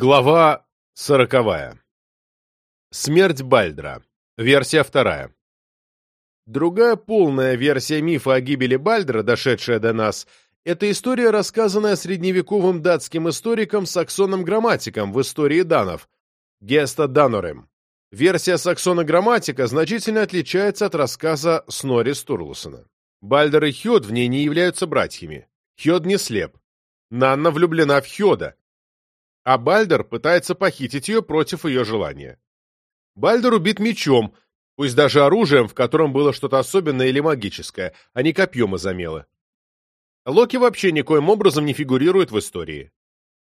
Глава сороковая. Смерть Бальдра. Версия вторая. Другая полная версия мифа о гибели Бальдра, дошедшая до нас, это история, рассказанная средневековым датским историком Саксоном Грамматиком в истории данов, Геста Данорем. Версия Саксона Грамматика значительно отличается от рассказа Снори Стурлусона. Бальдер и Хьод в ней не являются братьями. Хьод не слеп. Нанна влюблена в Хьода, а Бальдер пытается похитить ее против ее желания. Бальдер убит мечом, пусть даже оружием, в котором было что-то особенное или магическое, а не копьем из амелы. Локи вообще никоим образом не фигурирует в истории.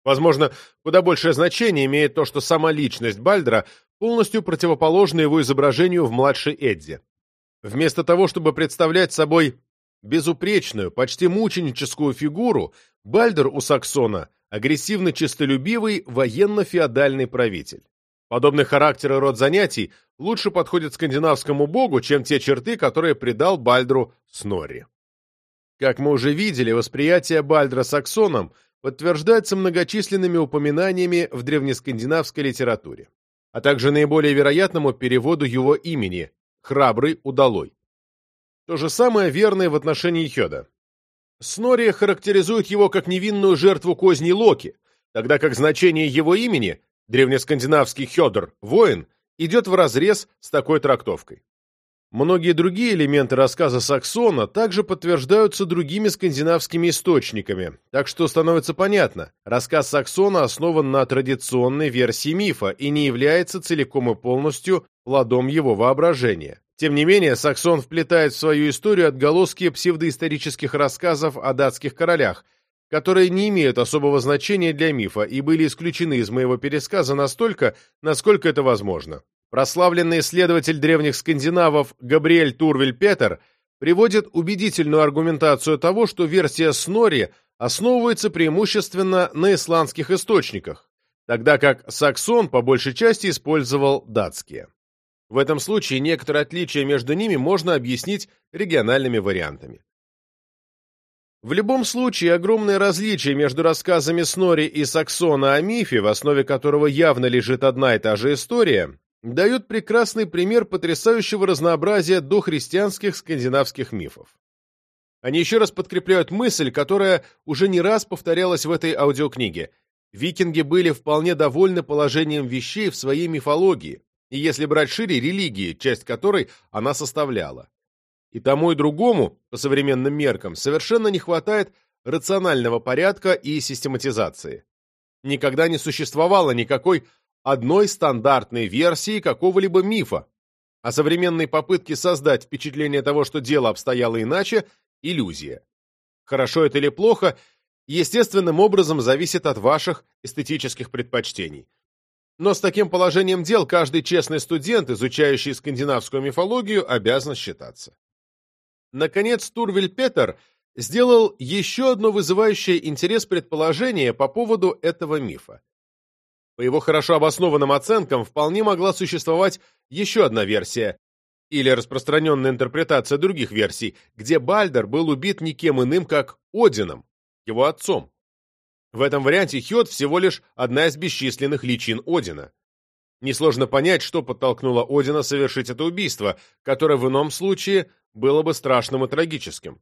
Возможно, куда большее значение имеет то, что сама личность Бальдера полностью противоположна его изображению в младшей Эдди. Вместо того, чтобы представлять собой безупречную, почти мученическую фигуру, Бальдер у Саксона агрессивно-честолюбивый военно-феодальный правитель. Подобный характер и род занятий лучше подходит скандинавскому богу, чем те черты, которые придал Бальдру Снорри. Как мы уже видели, восприятие Бальдра саксоном подтверждается многочисленными упоминаниями в древнескандинавской литературе, а также наиболее вероятному переводу его имени «Храбрый удалой». То же самое верно и в отношении Хёда. Снори характеризует его как невинную жертву козней Локи, тогда как значение его имени, древнескандинавский Хёдор, воин, идет вразрез с такой трактовкой. Многие другие элементы рассказа Саксона также подтверждаются другими скандинавскими источниками, так что становится понятно, рассказ Саксона основан на традиционной версии мифа и не является целиком и полностью плодом его воображения. Тем не менее, Саксон вплетает в свою историю отголоски псевдоисторических рассказов о датских королях, которые не имеют особого значения для мифа и были исключены из моего пересказа настолько, насколько это возможно. Прославленный исследователь древних скандинавов Габриэль Турвель Петер приводит убедительную аргументацию того, что версия Снори основывается преимущественно на исландских источниках, тогда как Саксон по большей части использовал датские. В этом случае некоторые отличия между ними можно объяснить региональными вариантами. В любом случае, огромное различие между рассказами Снори и Саксона о мифе, в основе которого явно лежит одна и та же история, дают прекрасный пример потрясающего разнообразия дохристианских скандинавских мифов. Они еще раз подкрепляют мысль, которая уже не раз повторялась в этой аудиокниге. Викинги были вполне довольны положением вещей в своей мифологии, и если брать шире религии, часть которой она составляла. И тому и другому, по современным меркам, совершенно не хватает рационального порядка и систематизации. Никогда не существовало никакой одной стандартной версии какого-либо мифа, а современные попытки создать впечатление того, что дело обстояло иначе – иллюзия. Хорошо это или плохо, естественным образом зависит от ваших эстетических предпочтений. Но с таким положением дел каждый честный студент, изучающий скандинавскую мифологию, обязан считаться. Наконец, Турвель Петер сделал еще одно вызывающее интерес предположение по поводу этого мифа. По его хорошо обоснованным оценкам, вполне могла существовать еще одна версия, или распространенная интерпретация других версий, где Бальдер был убит никем иным, как Одином, его отцом. В этом варианте Хёд всего лишь одна из бесчисленных личин Одина. Несложно понять, что подтолкнуло Одина совершить это убийство, которое в ином случае было бы страшным и трагическим.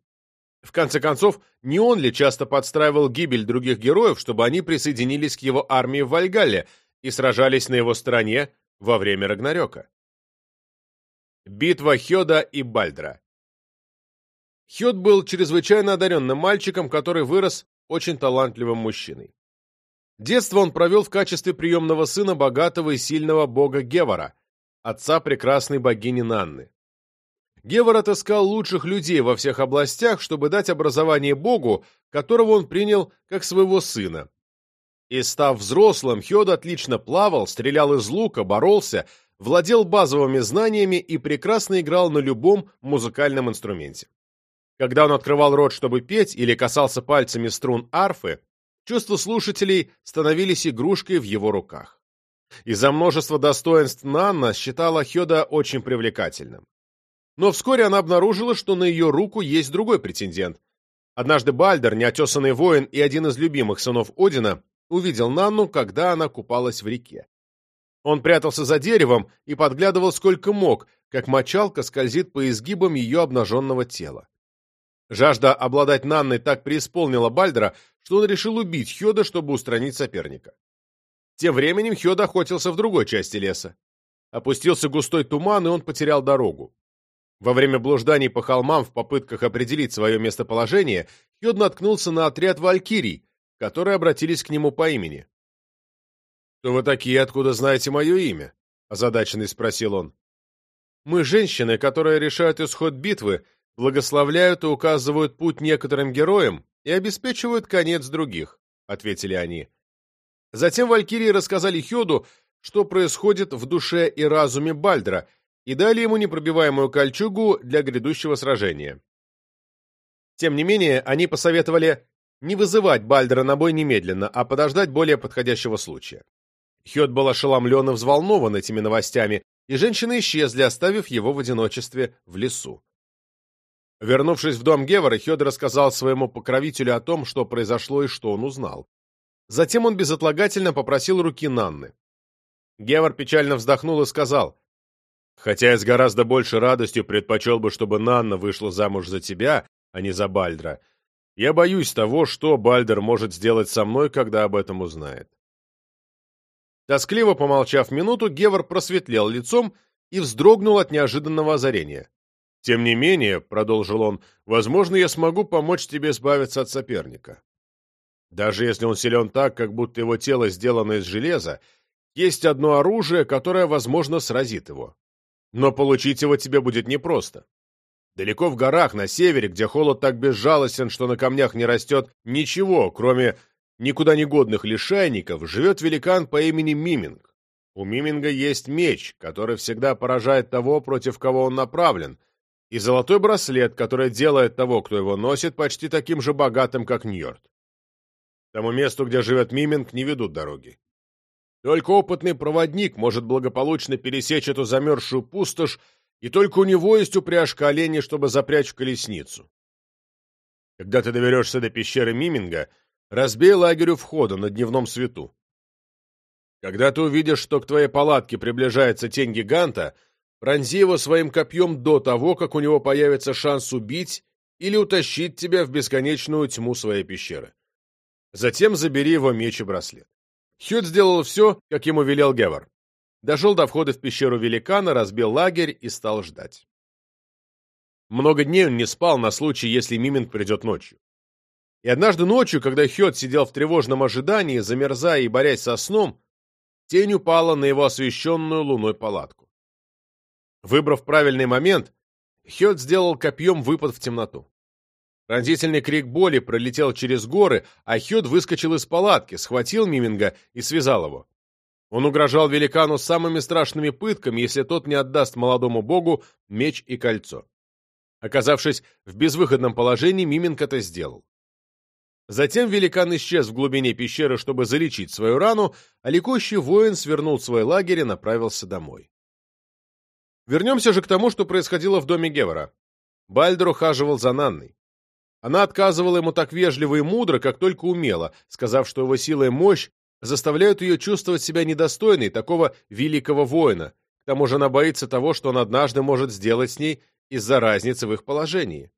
В конце концов, не он ли часто подстраивал гибель других героев, чтобы они присоединились к его армии в Вальгалле и сражались на его стороне во время Рагнарёка? Битва Хёда и Бальдра Хёд был чрезвычайно одаренным мальчиком, который вырос очень талантливым мужчиной. Детство он провел в качестве приемного сына богатого и сильного бога Гевара, отца прекрасной богини Нанны. Гевар отыскал лучших людей во всех областях, чтобы дать образование богу, которого он принял как своего сына. И став взрослым, Хёд отлично плавал, стрелял из лука, боролся, владел базовыми знаниями и прекрасно играл на любом музыкальном инструменте. Когда он открывал рот, чтобы петь, или касался пальцами струн арфы, чувства слушателей становились игрушкой в его руках. Из-за множества достоинств Нанна считала Хёда очень привлекательным. Но вскоре она обнаружила, что на ее руку есть другой претендент. Однажды Бальдер, неотесанный воин и один из любимых сынов Одина, увидел Нанну, когда она купалась в реке. Он прятался за деревом и подглядывал сколько мог, как мочалка скользит по изгибам ее обнаженного тела. Жажда обладать Нанной так преисполнила Бальдера, что он решил убить Хёда, чтобы устранить соперника. Тем временем Хёд охотился в другой части леса. Опустился густой туман, и он потерял дорогу. Во время блужданий по холмам в попытках определить свое местоположение, Хёд наткнулся на отряд валькирий, которые обратились к нему по имени. «Кто вы такие, откуда знаете мое имя?» – озадаченный спросил он. «Мы женщины, которые решают исход битвы, благословляют и указывают путь некоторым героям и обеспечивают конец других», — ответили они. Затем валькирии рассказали Хёду, что происходит в душе и разуме Бальдра, и дали ему непробиваемую кольчугу для грядущего сражения. Тем не менее, они посоветовали не вызывать Бальдера на бой немедленно, а подождать более подходящего случая. Хёд был ошеломлен и взволнован этими новостями, и женщины исчезли, оставив его в одиночестве в лесу. Вернувшись в дом Гевара, Хёд рассказал своему покровителю о том, что произошло и что он узнал. Затем он безотлагательно попросил руки Нанны. Гевар печально вздохнул и сказал, «Хотя я с гораздо большей радостью предпочел бы, чтобы Нанна вышла замуж за тебя, а не за Бальдра, я боюсь того, что Бальдер может сделать со мной, когда об этом узнает». Тоскливо помолчав минуту, Гевар просветлел лицом и вздрогнул от неожиданного озарения. «Тем не менее», — продолжил он, — «возможно, я смогу помочь тебе избавиться от соперника. Даже если он силен так, как будто его тело сделано из железа, есть одно оружие, которое, возможно, сразит его. Но получить его тебе будет непросто. Далеко в горах, на севере, где холод так безжалостен, что на камнях не растет ничего, кроме никуда не годных лишайников, живет великан по имени Миминг. У Миминга есть меч, который всегда поражает того, против кого он направлен, и золотой браслет, который делает того, кто его носит, почти таким же богатым, как Ньорд. Тому месту, где живет Миминг, не ведут дороги. Только опытный проводник может благополучно пересечь эту замерзшую пустошь, и только у него есть упряжка оленей, чтобы запрячь колесницу. Когда ты доберешься до пещеры Миминга, разбей лагерь у входа на дневном свету. Когда ты увидишь, что к твоей палатке приближается тень гиганта, пронзи его своим копьем до того, как у него появится шанс убить или утащить тебя в бесконечную тьму своей пещеры. Затем забери его меч и браслет. Хьюд сделал все, как ему велел Гевар. Дошел до входа в пещеру великана, разбил лагерь и стал ждать. Много дней он не спал на случай, если Миминг придет ночью. И однажды ночью, когда Хёд сидел в тревожном ожидании, замерзая и борясь со сном, тень упала на его освещенную луной палатку. Выбрав правильный момент, Хёд сделал копьем выпад в темноту. Пронзительный крик боли пролетел через горы, а Хёд выскочил из палатки, схватил Миминга и связал его. Он угрожал великану самыми страшными пытками, если тот не отдаст молодому богу меч и кольцо. Оказавшись в безвыходном положении, Миминг это сделал. Затем великан исчез в глубине пещеры, чтобы залечить свою рану, а ликующий воин свернул свой лагерь и направился домой. Вернемся же к тому, что происходило в доме Гевара. Бальдер ухаживал за Нанной. Она отказывала ему так вежливо и мудро, как только умела, сказав, что его сила и мощь заставляют ее чувствовать себя недостойной такого великого воина. К тому же она боится того, что он однажды может сделать с ней из-за разницы в их положении.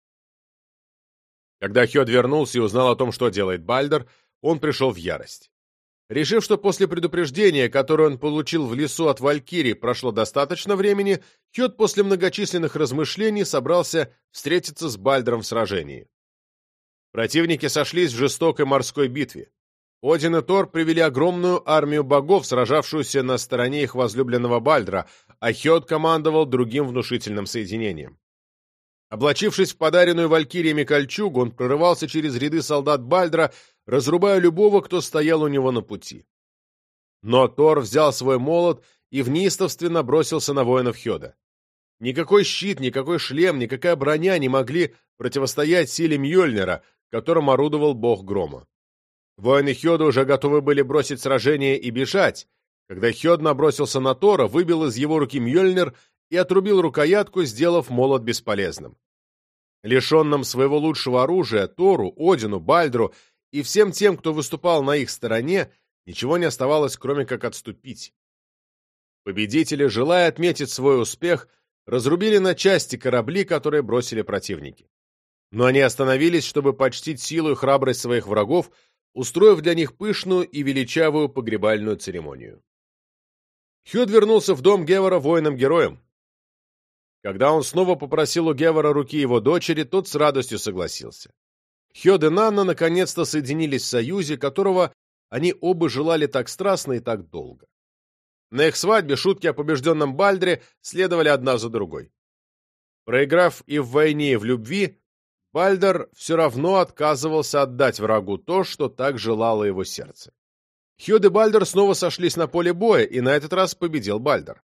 Когда Хёд вернулся и узнал о том, что делает Бальдер, он пришел в ярость. Решив, что после предупреждения, которое он получил в лесу от Валькирии, прошло достаточно времени, Хёд после многочисленных размышлений собрался встретиться с Бальдером в сражении. Противники сошлись в жестокой морской битве. Один и Тор привели огромную армию богов, сражавшуюся на стороне их возлюбленного Бальдра, а Хёд командовал другим внушительным соединением. Облачившись в подаренную валькириями кольчугу, он прорывался через ряды солдат Бальдра, разрубая любого, кто стоял у него на пути. Но Тор взял свой молот и в неистовстве бросился на воинов Хёда. Никакой щит, никакой шлем, никакая броня не могли противостоять силе Мьёльнира, которым орудовал бог грома. Воины Хёда уже готовы были бросить сражение и бежать, когда Хёд набросился на Тора, выбил из его руки Мьёльнир и отрубил рукоятку, сделав молот бесполезным. Лишенным своего лучшего оружия, Тору, Одину, Бальдру и всем тем, кто выступал на их стороне, ничего не оставалось, кроме как отступить. Победители, желая отметить свой успех, разрубили на части корабли, которые бросили противники. Но они остановились, чтобы почтить силу и храбрость своих врагов, устроив для них пышную и величавую погребальную церемонию. Хьюд вернулся в дом Гевара воином-героем. Когда он снова попросил у Гевара руки его дочери, тот с радостью согласился. Хьод и Нанна наконец-то соединились в союзе, которого они оба желали так страстно и так долго. На их свадьбе шутки о побежденном Бальдре следовали одна за другой. Проиграв и в войне, и в любви, Бальдер все равно отказывался отдать врагу то, что так желало его сердце. Хьюд и Бальдер снова сошлись на поле боя, и на этот раз победил Бальдер.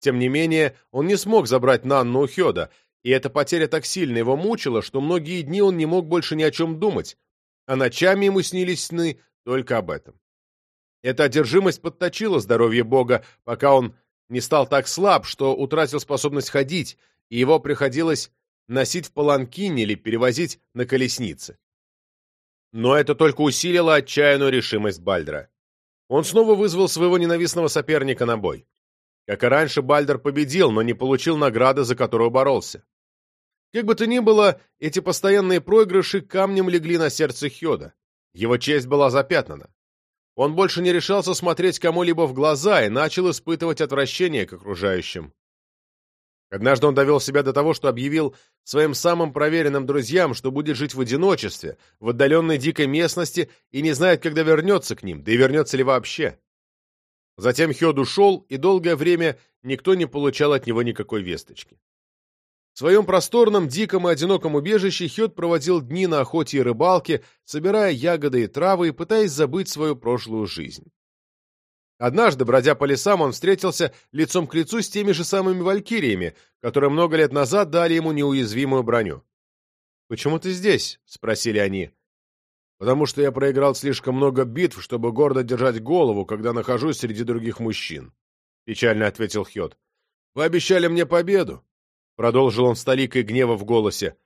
Тем не менее, он не смог забрать Нанну у Хьода, и эта потеря так сильно его мучила, что многие дни он не мог больше ни о чем думать, а ночами ему снились сны только об этом. Эта одержимость подточила здоровье Бога, пока он не стал так слаб, что утратил способность ходить, и его приходилось носить в паланкине или перевозить на колеснице. Но это только усилило отчаянную решимость Бальдра. Он снова вызвал своего ненавистного соперника на бой. Как и раньше, Бальдер победил, но не получил награды, за которую боролся. Как бы то ни было, эти постоянные проигрыши камнем легли на сердце Хьода. Его честь была запятнана. Он больше не решался смотреть кому-либо в глаза и начал испытывать отвращение к окружающим. Однажды он довел себя до того, что объявил своим самым проверенным друзьям, что будет жить в одиночестве, в отдаленной дикой местности и не знает, когда вернется к ним, да и вернется ли вообще. Затем Хёд ушел, и долгое время никто не получал от него никакой весточки. В своем просторном, диком и одиноком убежище Хёд проводил дни на охоте и рыбалке, собирая ягоды и травы и пытаясь забыть свою прошлую жизнь. Однажды, бродя по лесам, он встретился лицом к лицу с теми же самыми валькириями, которые много лет назад дали ему неуязвимую броню. «Почему ты здесь?» — спросили они потому что я проиграл слишком много битв, чтобы гордо держать голову, когда нахожусь среди других мужчин», — печально ответил Хьот. «Вы обещали мне победу», — продолжил он с толикой гнева в голосе.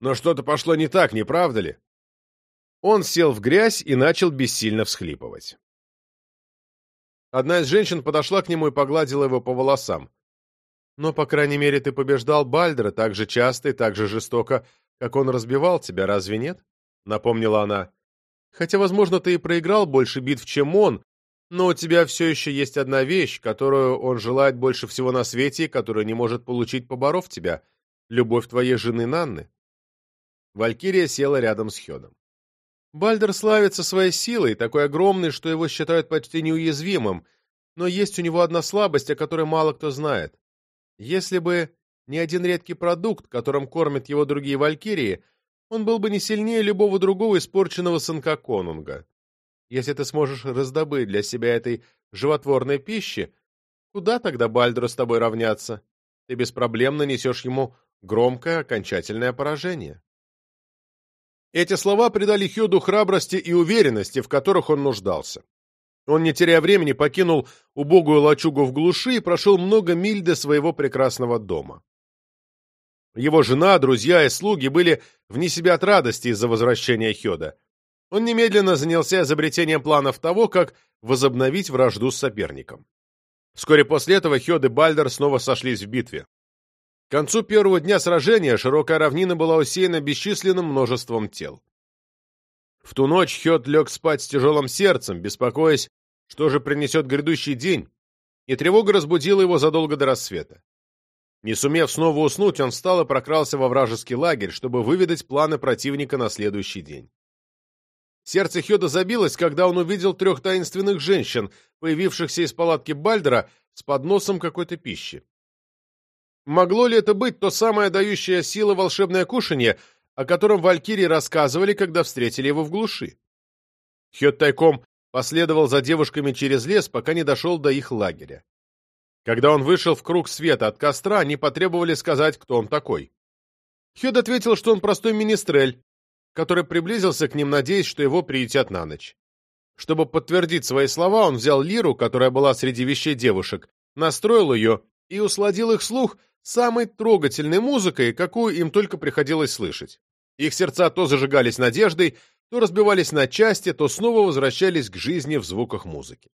«Но что-то пошло не так, не правда ли?» Он сел в грязь и начал бессильно всхлипывать. Одна из женщин подошла к нему и погладила его по волосам. «Но, по крайней мере, ты побеждал Бальдера так же часто и так же жестоко, как он разбивал тебя, разве нет?» Напомнила она. «Хотя, возможно, ты и проиграл больше битв, чем он, но у тебя все еще есть одна вещь, которую он желает больше всего на свете и которую не может получить, поборов тебя — любовь твоей жены Нанны». Валькирия села рядом с Хёдом. Бальдер славится своей силой, такой огромный, что его считают почти неуязвимым, но есть у него одна слабость, о которой мало кто знает. Если бы не один редкий продукт, которым кормят его другие валькирии — он был бы не сильнее любого другого испорченного сынка конунга. Если ты сможешь раздобыть для себя этой животворной пищи, куда тогда Бальдру с тобой равняться? Ты без проблем нанесешь ему громкое окончательное поражение. Эти слова придали Хьюду храбрости и уверенности, в которых он нуждался. Он, не теряя времени, покинул убогую лачугу в глуши и прошел много миль до своего прекрасного дома. Его жена, друзья и слуги были вне себя от радости из-за возвращения Хёда. Он немедленно занялся изобретением планов того, как возобновить вражду с соперником. Вскоре после этого Хёд и Бальдер снова сошлись в битве. К концу первого дня сражения широкая равнина была усеяна бесчисленным множеством тел. В ту ночь Хёд лег спать с тяжелым сердцем, беспокоясь, что же принесет грядущий день, и тревога разбудила его задолго до рассвета. Не сумев снова уснуть, он встал и прокрался во вражеский лагерь, чтобы выведать планы противника на следующий день. Сердце Хёда забилось, когда он увидел трех таинственных женщин, появившихся из палатки Бальдера с подносом какой-то пищи. Могло ли это быть то самое дающее силы волшебное кушанье, о котором валькирии рассказывали, когда встретили его в глуши? Хёд тайком последовал за девушками через лес, пока не дошел до их лагеря. Когда он вышел в круг света от костра, они потребовали сказать, кто он такой. Хёд ответил, что он простой министрель, который приблизился к ним, надеясь, что его приютят на ночь. Чтобы подтвердить свои слова, он взял лиру, которая была среди вещей девушек, настроил ее и усладил их слух самой трогательной музыкой, какую им только приходилось слышать. Их сердца то зажигались надеждой, то разбивались на части, то снова возвращались к жизни в звуках музыки.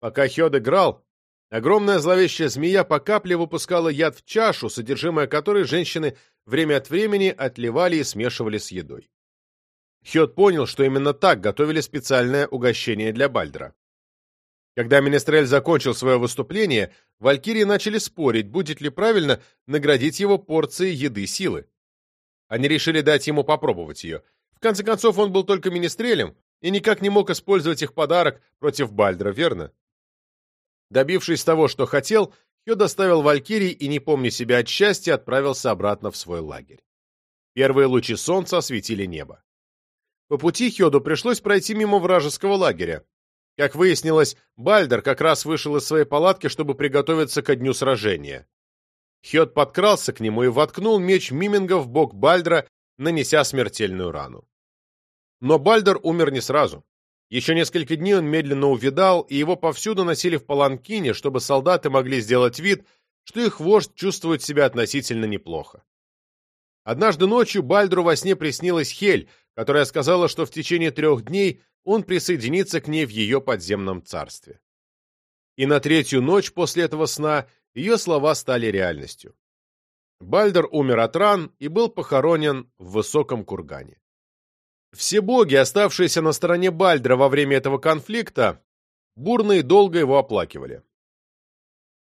Пока Хёд играл, огромная зловещая змея по капле выпускала яд в чашу, содержимое которой женщины время от времени отливали и смешивали с едой. Хёд понял, что именно так готовили специальное угощение для Бальдра. Когда Менестрель закончил свое выступление, валькирии начали спорить, будет ли правильно наградить его порцией еды силы. Они решили дать ему попробовать ее. В конце концов, он был только Менестрелем и никак не мог использовать их подарок против Бальдра, верно? Добившись того, что хотел, Хё доставил валькирий и, не помня себя от счастья, отправился обратно в свой лагерь. Первые лучи солнца осветили небо. По пути Хёду пришлось пройти мимо вражеского лагеря. Как выяснилось, Бальдер как раз вышел из своей палатки, чтобы приготовиться ко дню сражения. Хёд подкрался к нему и воткнул меч Миминга в бок Бальдра, нанеся смертельную рану. Но Бальдер умер не сразу. Еще несколько дней он медленно увидал, и его повсюду носили в паланкине, чтобы солдаты могли сделать вид, что их вождь чувствует себя относительно неплохо. Однажды ночью Бальдру во сне приснилась Хель, которая сказала, что в течение трех дней он присоединится к ней в ее подземном царстве. И на третью ночь после этого сна ее слова стали реальностью. Бальдер умер от ран и был похоронен в высоком кургане. Все боги, оставшиеся на стороне Бальдра во время этого конфликта, бурно и долго его оплакивали.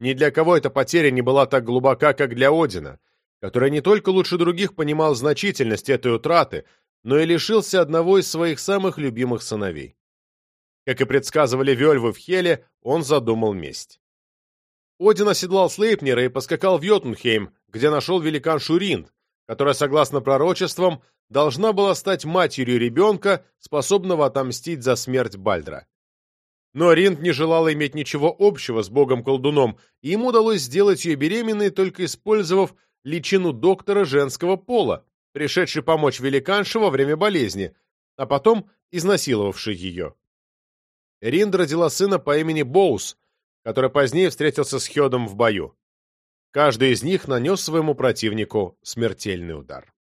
Ни для кого эта потеря не была так глубока, как для Одина, который не только лучше других понимал значительность этой утраты, но и лишился одного из своих самых любимых сыновей. Как и предсказывали Вельвы в Хеле, он задумал месть. Один оседлал Слейпнера и поскакал в Йотунхейм, где нашел великан Шуринд, которая, согласно пророчествам, должна была стать матерью ребенка, способного отомстить за смерть Бальдра. Но Ринд не желала иметь ничего общего с богом-колдуном, и ему удалось сделать ее беременной, только использовав личину доктора женского пола, пришедший помочь великанше во время болезни, а потом изнасиловавший ее. Ринд родила сына по имени Боус, который позднее встретился с Хедом в бою. Каждый из них нанес своему противнику смертельный удар.